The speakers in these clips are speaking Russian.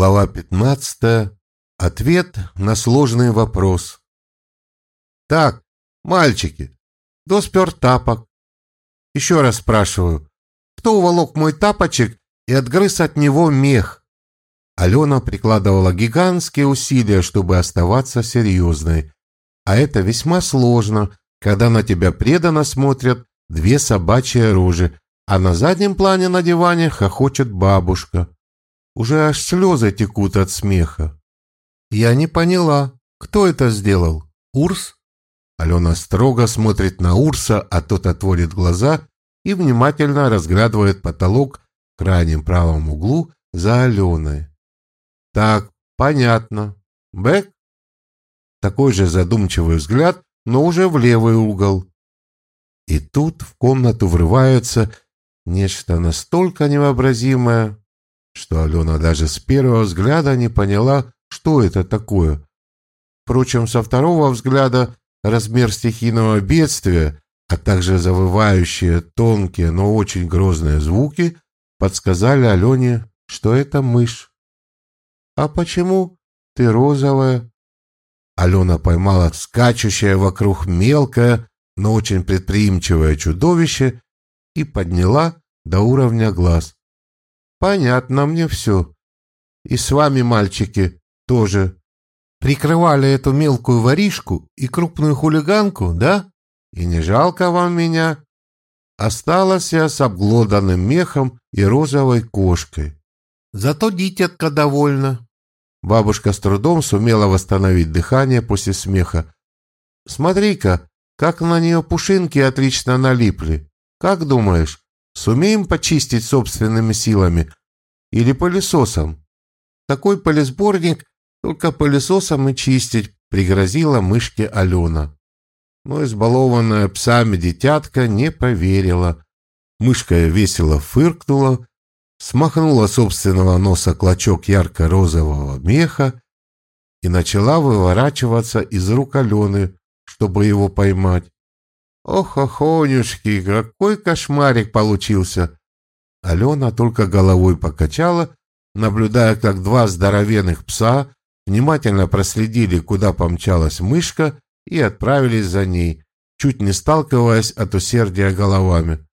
Глава 15. Ответ на сложный вопрос. Так, мальчики, кто спер тапок? Еще раз спрашиваю, кто уволок мой тапочек и отгрыз от него мех? Алена прикладывала гигантские усилия, чтобы оставаться серьезной. А это весьма сложно, когда на тебя преданно смотрят две собачьи рожи, а на заднем плане на диване хохочет бабушка. Уже аж слезы текут от смеха. Я не поняла, кто это сделал? Урс? Алена строго смотрит на Урса, а тот отводит глаза и внимательно разглядывает потолок в крайнем правом углу за Аленой. Так, понятно. Бэк? Такой же задумчивый взгляд, но уже в левый угол. И тут в комнату врывается нечто настолько невообразимое, что Алена даже с первого взгляда не поняла, что это такое. Впрочем, со второго взгляда размер стихийного бедствия, а также завывающие тонкие, но очень грозные звуки подсказали Алене, что это мышь. «А почему ты розовая?» Алена поймала скачущее вокруг мелкое, но очень предприимчивое чудовище и подняла до уровня глаз. Понятно мне все. И с вами, мальчики, тоже. Прикрывали эту мелкую воришку и крупную хулиганку, да? И не жалко вам меня? Осталась я с обглоданным мехом и розовой кошкой. Зато дитятка довольна. Бабушка с трудом сумела восстановить дыхание после смеха. Смотри-ка, как на нее пушинки отлично налипли. Как думаешь, Сумеем почистить собственными силами или пылесосом? Такой пылесборник только пылесосом и чистить, пригрозила мышке Алена. Но избалованная псами детятка не поверила. Мышка весело фыркнула, смахнула собственного носа клочок ярко-розового меха и начала выворачиваться из рук Алены, чтобы его поймать. Ох, охонюшки, какой кошмарик получился! Алена только головой покачала, наблюдая, как два здоровенных пса внимательно проследили, куда помчалась мышка, и отправились за ней, чуть не сталкиваясь от усердия головами.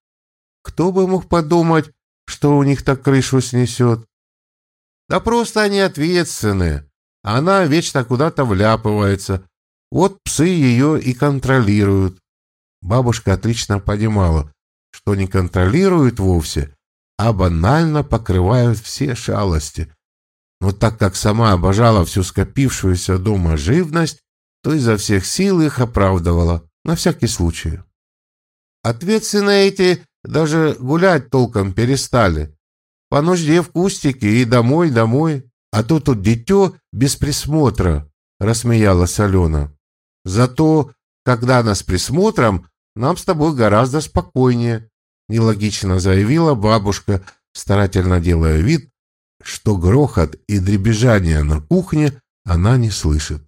Кто бы мог подумать, что у них так крышу снесет? Да просто они ответственные. Она вечно куда-то вляпывается. Вот псы ее и контролируют. Бабушка отлично понимала, что не контролируют вовсе, а банально покрывают все шалости. Но так как сама обожала всю скопившуюся дома живность, то изо всех сил их оправдывала, на всякий случай. Ответственные эти даже гулять толком перестали. По нужде в кустике и домой, домой. А то тут дитё без присмотра, рассмеялась Алена. Зато когда нас присмотром, нам с тобой гораздо спокойнее, нелогично заявила бабушка, старательно делая вид, что грохот и дребезжание на кухне она не слышит.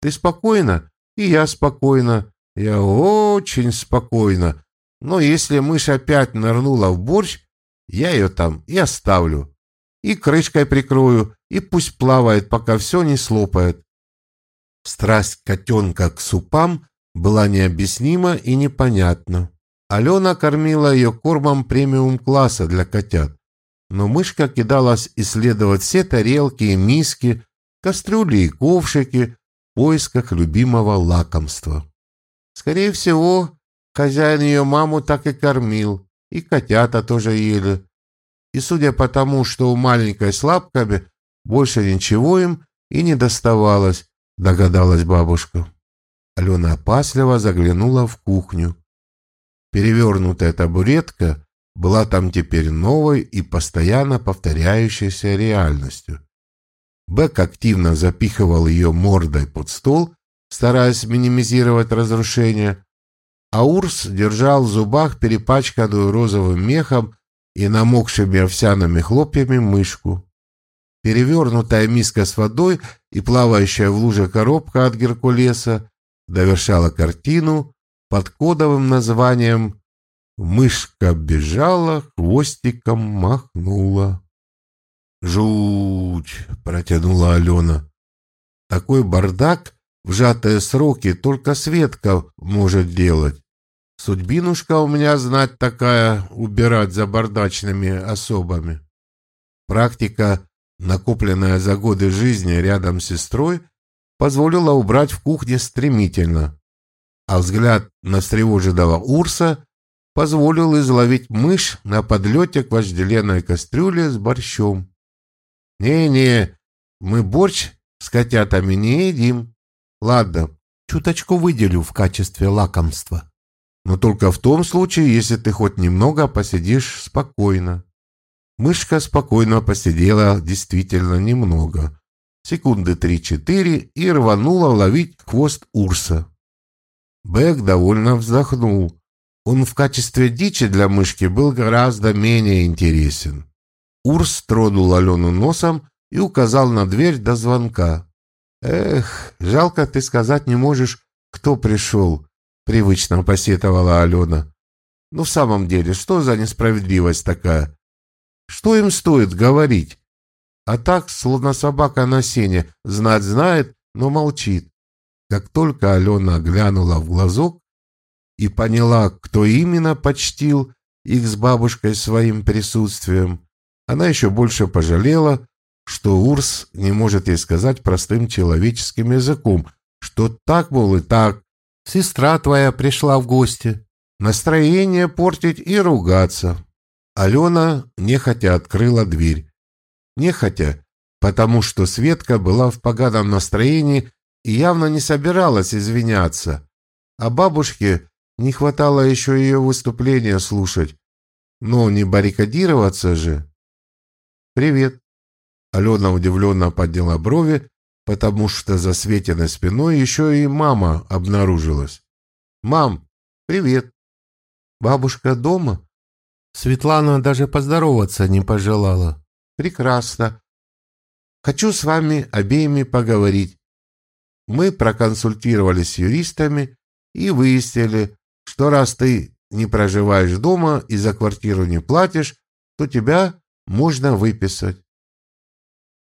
Ты спокойна, и я спокойна. Я очень спокойна. Но если мышь опять нырнула в борщ, я ее там и оставлю. И крышкой прикрою, и пусть плавает, пока все не слопает. Страсть котенка к супам была необъяснима и непонятна. Алена кормила ее кормом премиум-класса для котят, но мышка кидалась исследовать все тарелки и миски, кастрюли и ковшики в поисках любимого лакомства. Скорее всего, хозяин ее маму так и кормил, и котята тоже ели. И судя по тому, что у маленькой с лапками больше ничего им и не доставалось, догадалась бабушка. Алена опасливо заглянула в кухню. Перевернутая табуретка была там теперь новой и постоянно повторяющейся реальностью. Бэк активно запихивал ее мордой под стол, стараясь минимизировать разрушение, а Урс держал в зубах перепачканную розовым мехом и намокшими овсяными хлопьями мышку. Перевернутая миска с водой и плавающая в луже коробка от Геркулеса довершала картину под кодовым названием «Мышка бежала, хвостиком махнула». «Жуть!» протянула Алена. «Такой бардак в сжатые сроки только Светка может делать. Судьбинушка у меня знать такая, убирать за бардачными особами». Практика, накопленная за годы жизни рядом с сестрой, позволила убрать в кухне стремительно, а взгляд на встревоженного Урса позволил изловить мышь на подлете к вожделенной кастрюле с борщом. «Не-не, мы борщ с котятами не едим. Ладно, чуточку выделю в качестве лакомства. Но только в том случае, если ты хоть немного посидишь спокойно». Мышка спокойно посидела действительно немного. Секунды три-четыре и рванула ловить хвост Урса. Бэк довольно вздохнул. Он в качестве дичи для мышки был гораздо менее интересен. Урс тронул Алену носом и указал на дверь до звонка. «Эх, жалко ты сказать не можешь, кто пришел», — привычно посетовала Алена. «Ну, в самом деле, что за несправедливость такая? Что им стоит говорить? А так, словно собака на сене, знать знает, но молчит. Как только Алена глянула в глазок и поняла, кто именно почтил их с бабушкой своим присутствием, она еще больше пожалела, что Урс не может ей сказать простым человеческим языком, что так, мол, и так, сестра твоя пришла в гости, настроение портить и ругаться. Алена нехотя открыла дверь. Нехотя, потому что Светка была в поганом настроении и явно не собиралась извиняться, а бабушке не хватало еще ее выступления слушать. Но не баррикадироваться же. «Привет». Алена удивленно подняла брови, потому что за Светиной спиной еще и мама обнаружилась. «Мам, привет». «Бабушка дома?» Светлана даже поздороваться не пожелала. «Прекрасно. Хочу с вами обеими поговорить. Мы проконсультировались с юристами и выяснили, что раз ты не проживаешь дома и за квартиру не платишь, то тебя можно выписать.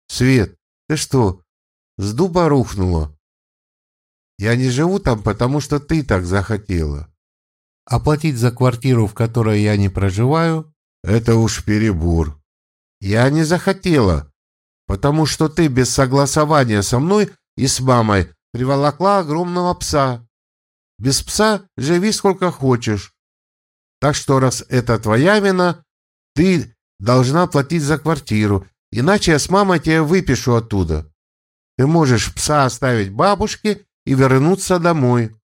Свет, ты что, с дуба рухнула? Я не живу там, потому что ты так захотела. Оплатить за квартиру, в которой я не проживаю, это уж перебор. Я не захотела, потому что ты без согласования со мной и с мамой приволокла огромного пса. Без пса живи сколько хочешь. Так что раз это твоя вина, ты должна платить за квартиру, иначе я с мамой тебя выпишу оттуда. Ты можешь пса оставить бабушке и вернуться домой.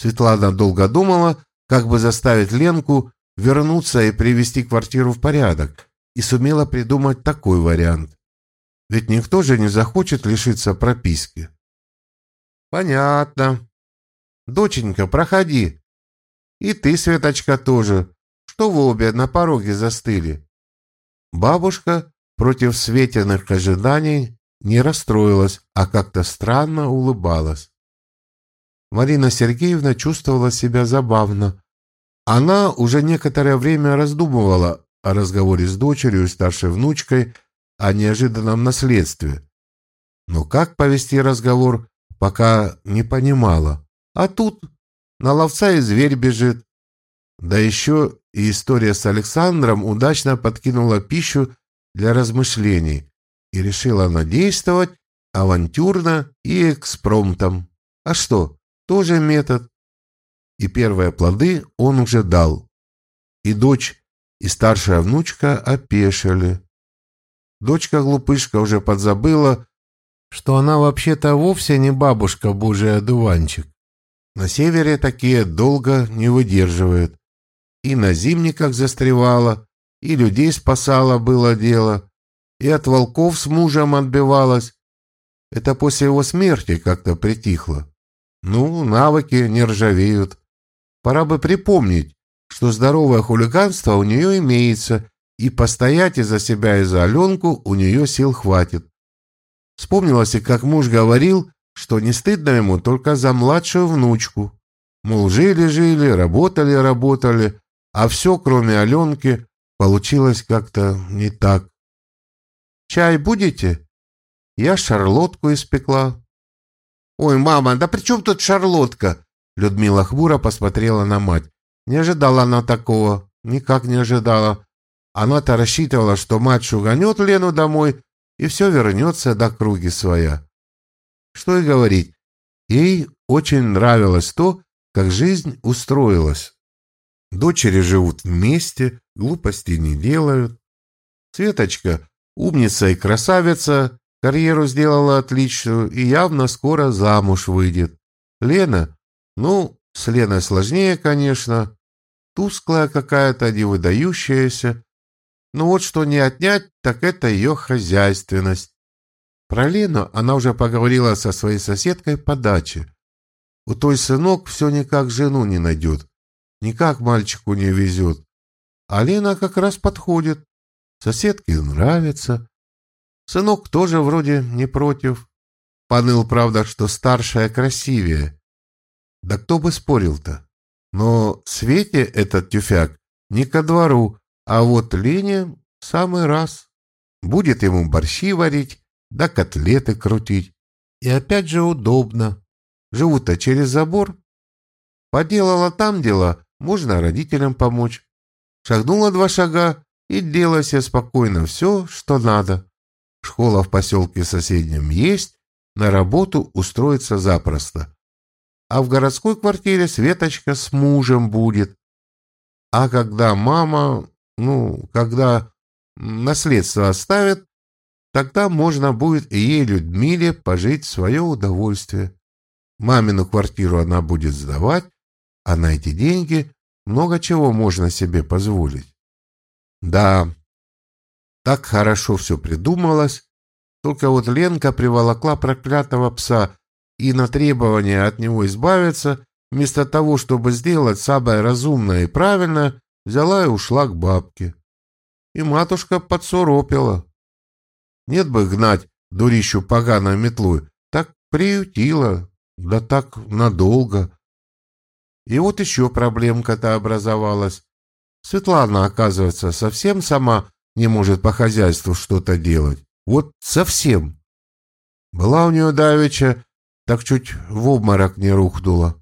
Светлана долго думала, как бы заставить Ленку вернуться и привести квартиру в порядок, и сумела придумать такой вариант. Ведь никто же не захочет лишиться прописки. Понятно. Доченька, проходи. И ты, Светочка, тоже. Что вы обе на пороге застыли? Бабушка против Светиных ожиданий не расстроилась, а как-то странно улыбалась. Марина Сергеевна чувствовала себя забавно. Она уже некоторое время раздумывала о разговоре с дочерью и старшей внучкой о неожиданном наследстве. Но как повести разговор, пока не понимала. А тут на ловца и зверь бежит. Да еще и история с Александром удачно подкинула пищу для размышлений и решила она действовать авантюрно и экспромтом. А что, тоже метод. И первые плоды он уже дал. И дочь, и старшая внучка опешили. Дочка-глупышка уже подзабыла, что она вообще-то вовсе не бабушка божий одуванчик. На севере такие долго не выдерживают. И на зимниках застревала, и людей спасала было дело, и от волков с мужем отбивалась. Это после его смерти как-то притихло. Ну, навыки не ржавеют. Пора бы припомнить, что здоровое хулиганство у нее имеется, и постоять из-за себя и за Аленку у нее сил хватит. Вспомнилось и как муж говорил, что не стыдно ему только за младшую внучку. Мол, жили-жили, работали-работали, а все, кроме Аленки, получилось как-то не так. «Чай будете?» Я шарлотку испекла. Ой, мама, да при чем тут шарлотка? Людмила хмуро посмотрела на мать. Не ожидала она такого, никак не ожидала. Она-то рассчитывала, что мать шуганет Лену домой, и все вернется до круги своя. Что и говорить, ей очень нравилось то, как жизнь устроилась. Дочери живут вместе, глупостей не делают. Светочка умница и красавица, карьеру сделала отличную и явно скоро замуж выйдет. Лена, ну, с Леной сложнее, конечно, тусклая какая-то, невыдающаяся. Но вот что не отнять, так это ее хозяйственность. Про Лену она уже поговорила со своей соседкой по даче. У той сынок все никак жену не найдет. Никак мальчику не везет. А Лена как раз подходит. Соседке нравится. Сынок тоже вроде не против. Поныл, правда, что старшая красивее. Да кто бы спорил-то? Но Свете этот тюфяк не ко двору, а вот Лене самый раз. Будет ему борщи варить, да котлеты крутить. И опять же удобно. Живут-то через забор. Поделала там дела, можно родителям помочь. Шагнула два шага и делай себе спокойно все, что надо. Школа в поселке соседнем есть, на работу устроиться запросто. А в городской квартире Светочка с мужем будет. А когда мама, ну, когда наследство оставит, тогда можно будет ей, Людмиле, пожить в свое удовольствие. Мамину квартиру она будет сдавать, а на эти деньги много чего можно себе позволить. Да, так хорошо все придумалось, только вот Ленка приволокла проклятого пса и на требование от него избавиться, вместо того, чтобы сделать самое разумное и правильное, взяла и ушла к бабке. И матушка подсоропила. Нет бы гнать дурищу поганой метлой, так приютила, да так надолго. И вот еще проблемка-то образовалась. Светлана, оказывается, совсем сама не может по хозяйству что-то делать. Вот совсем. Была у нее давеча, так чуть в обморок не рухнула.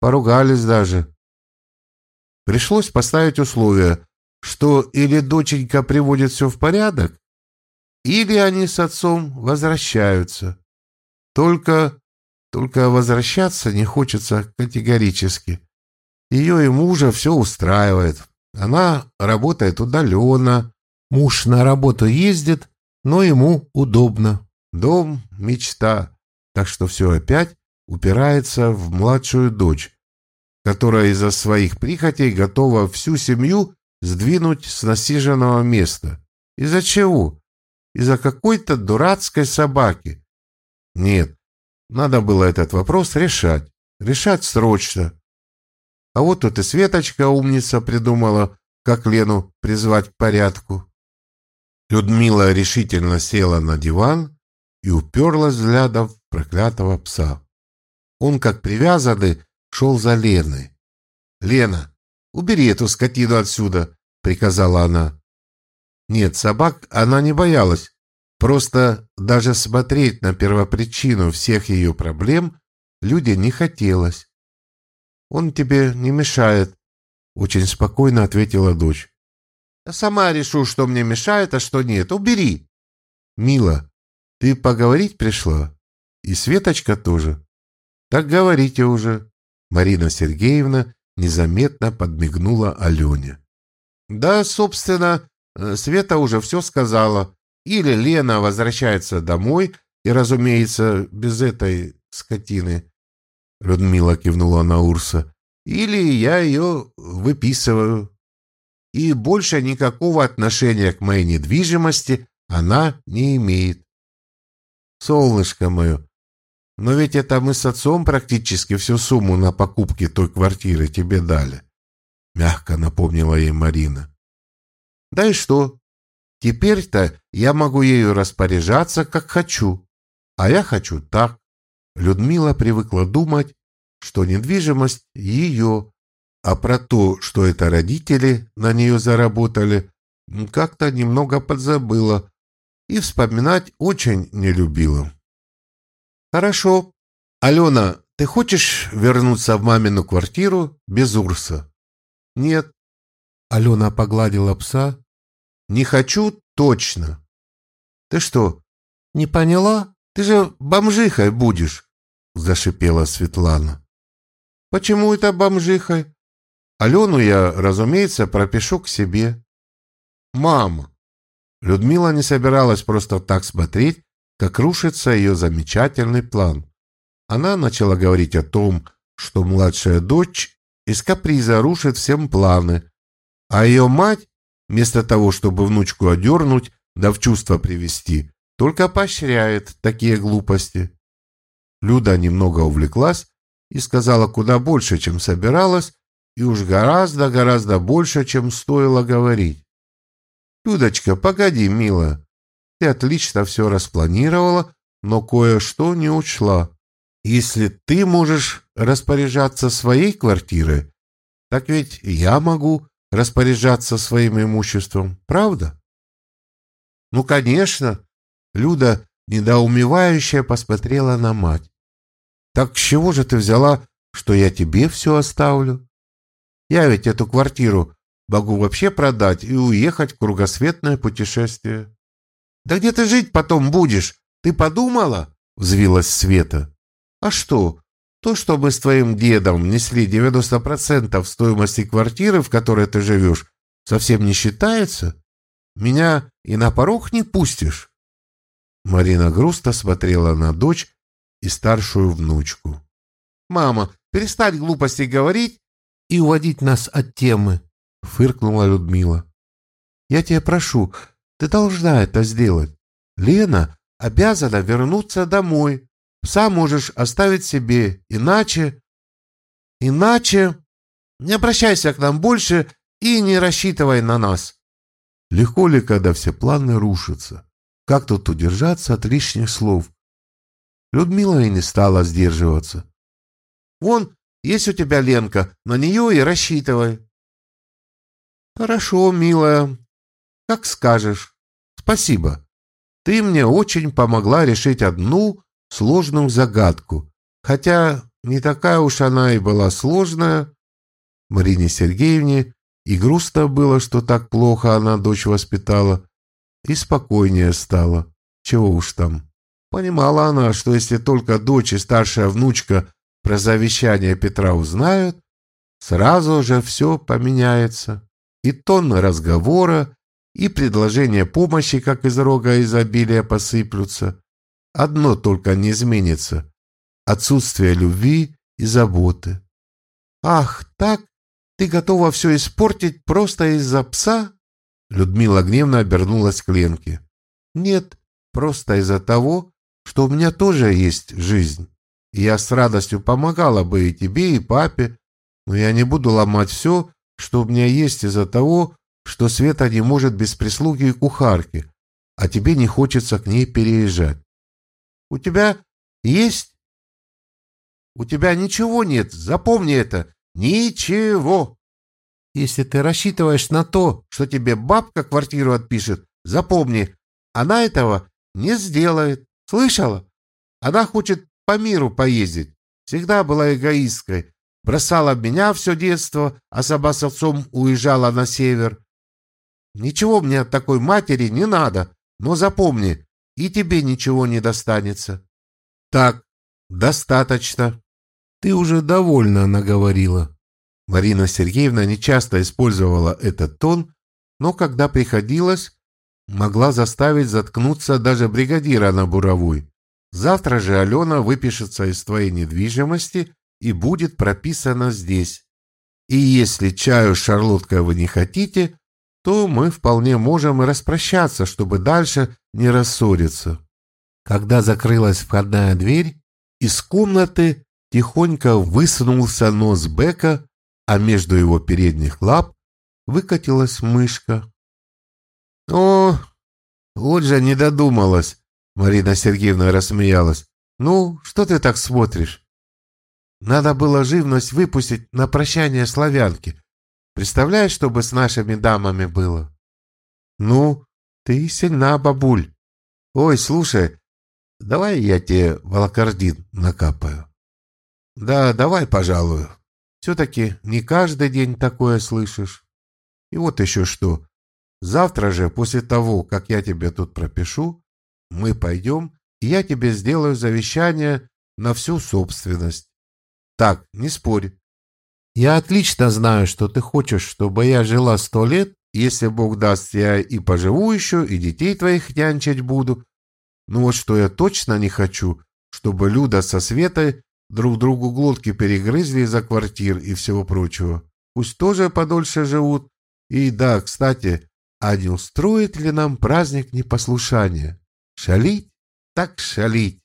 Поругались даже. Пришлось поставить условие, что или доченька приводит все в порядок, или они с отцом возвращаются. Только только возвращаться не хочется категорически. Ее и мужа все устраивает. Она работает удаленно. Муж на работу ездит, но ему удобно. Дом — мечта. Так что все опять упирается в младшую дочь, которая из-за своих прихотей готова всю семью сдвинуть с насиженного места. Из-за чего? Из-за какой-то дурацкой собаки. Нет, надо было этот вопрос решать. Решать срочно. А вот тут и Светочка умница придумала, как Лену призвать к порядку. Людмила решительно села на диван и уперлась взглядом в проклятого пса. Он, как привязанный, шел за Леной. «Лена, убери эту скотину отсюда!» — приказала она. Нет, собак она не боялась, Просто даже смотреть на первопричину всех ее проблем люди не хотелось. «Он тебе не мешает», — очень спокойно ответила дочь. «Я сама решу, что мне мешает, а что нет. Убери!» «Мила, ты поговорить пришла? И Светочка тоже?» «Так говорите уже». Марина Сергеевна незаметно подмигнула Алене. «Да, собственно, э, Света уже все сказала. Или Лена возвращается домой, и, разумеется, без этой скотины. Людмила кивнула на Урса. Или я ее выписываю. И больше никакого отношения к моей недвижимости она не имеет. Солнышко мое, но ведь это мы с отцом практически всю сумму на покупке той квартиры тебе дали. Мягко напомнила ей Марина. Да и что? Теперь-то я могу ею распоряжаться, как хочу. А я хочу так. Людмила привыкла думать, что недвижимость ее, а про то, что это родители на нее заработали, как-то немного подзабыла. И вспоминать очень не любила. «Хорошо. Алена, ты хочешь вернуться в мамину квартиру без Урса?» «Нет». Алена погладила пса. «Не хочу точно». «Ты что, не поняла? Ты же бомжихой будешь!» Зашипела Светлана. «Почему это бомжихой? Алену я, разумеется, пропишу к себе». «Мама!» Людмила не собиралась просто так смотреть, как рушится ее замечательный план. Она начала говорить о том, что младшая дочь из каприза рушит всем планы, а ее мать, вместо того, чтобы внучку одернуть, да в чувство привести, только поощряет такие глупости. Люда немного увлеклась и сказала куда больше, чем собиралась, и уж гораздо-гораздо больше, чем стоило говорить. «Людочка, погоди, милая, ты отлично все распланировала, но кое-что не учла. Если ты можешь распоряжаться своей квартирой, так ведь я могу распоряжаться своим имуществом, правда? Ну, конечно. Люда, недоумевающая, посмотрела на мать. Так с чего же ты взяла, что я тебе все оставлю? Я ведь эту квартиру могу вообще продать и уехать в кругосветное путешествие. Да где ты жить потом будешь? Ты подумала? Взвилась Света. А что? То, что мы с твоим дедом внесли 90% стоимости квартиры, в которой ты живешь, совсем не считается? Меня и на порог не пустишь?» Марина грустно смотрела на дочь и старшую внучку. «Мама, перестань глупости говорить и уводить нас от темы», — фыркнула Людмила. «Я тебя прошу, ты должна это сделать. Лена обязана вернуться домой. Пса можешь оставить себе, иначе... Иначе... Не обращайся к нам больше и не рассчитывай на нас. Легко ли, когда все планы рушатся? Как тут удержаться от лишних слов? Людмила и не стала сдерживаться. Вон, есть у тебя Ленка, на нее и рассчитывай. Хорошо, милая, как скажешь. Спасибо. Ты мне очень помогла решить одну сложную загадку, хотя не такая уж она и была сложная. Марине Сергеевне и грустно было, что так плохо она дочь воспитала, и спокойнее стало. Чего уж там. Понимала она, что если только дочь и старшая внучка про завещание Петра узнают, сразу же все поменяется. И тон разговора, и предложения помощи, как из рога изобилия, посыплются. Одно только не изменится — отсутствие любви и заботы. «Ах, так? Ты готова все испортить просто из-за пса?» Людмила гневно обернулась к Ленке. «Нет, просто из-за того, что у меня тоже есть жизнь. Я с радостью помогала бы и тебе, и папе, но я не буду ломать все, что у меня есть из-за того, что Света не может без прислуги и кухарки, а тебе не хочется к ней переезжать. У тебя есть? У тебя ничего нет, запомни это. Ничего. Если ты рассчитываешь на то, что тебе бабка квартиру отпишет, запомни, она этого не сделает. Слышала? Она хочет по миру поездить. Всегда была эгоисткой. Бросала меня все детство, а сама с отцом уезжала на север. Ничего мне от такой матери не надо, но запомни, и тебе ничего не достанется. Так, достаточно. Ты уже довольно наговорила. Марина Сергеевна нечасто использовала этот тон, но когда приходилось, могла заставить заткнуться даже бригадира на буровой. Завтра же Алена выпишется из твоей недвижимости и будет прописана здесь. И если чаю с шарлоткой вы не хотите, то мы вполне можем распрощаться, чтобы дальше не рассориться. Когда закрылась входная дверь, из комнаты тихонько высунулся нос Бека, а между его передних лап выкатилась мышка. «О, вот же не додумалась!» Марина Сергеевна рассмеялась. «Ну, что ты так смотришь?» «Надо было живность выпустить на прощание славянки, Представляешь, что бы с нашими дамами было? Ну, ты сильна, бабуль. Ой, слушай, давай я тебе волокордин накапаю. Да, давай, пожалуй. Все-таки не каждый день такое слышишь. И вот еще что. Завтра же, после того, как я тебе тут пропишу, мы пойдем, и я тебе сделаю завещание на всю собственность. Так, не спорь. Я отлично знаю, что ты хочешь, чтобы я жила сто лет, если Бог даст, я и поживу еще, и детей твоих нянчить буду. Но вот что я точно не хочу, чтобы Люда со Светой друг другу глотки перегрызли из-за квартир и всего прочего. Пусть тоже подольше живут. И да, кстати, а не устроит ли нам праздник непослушания? Шалить? Так шалить.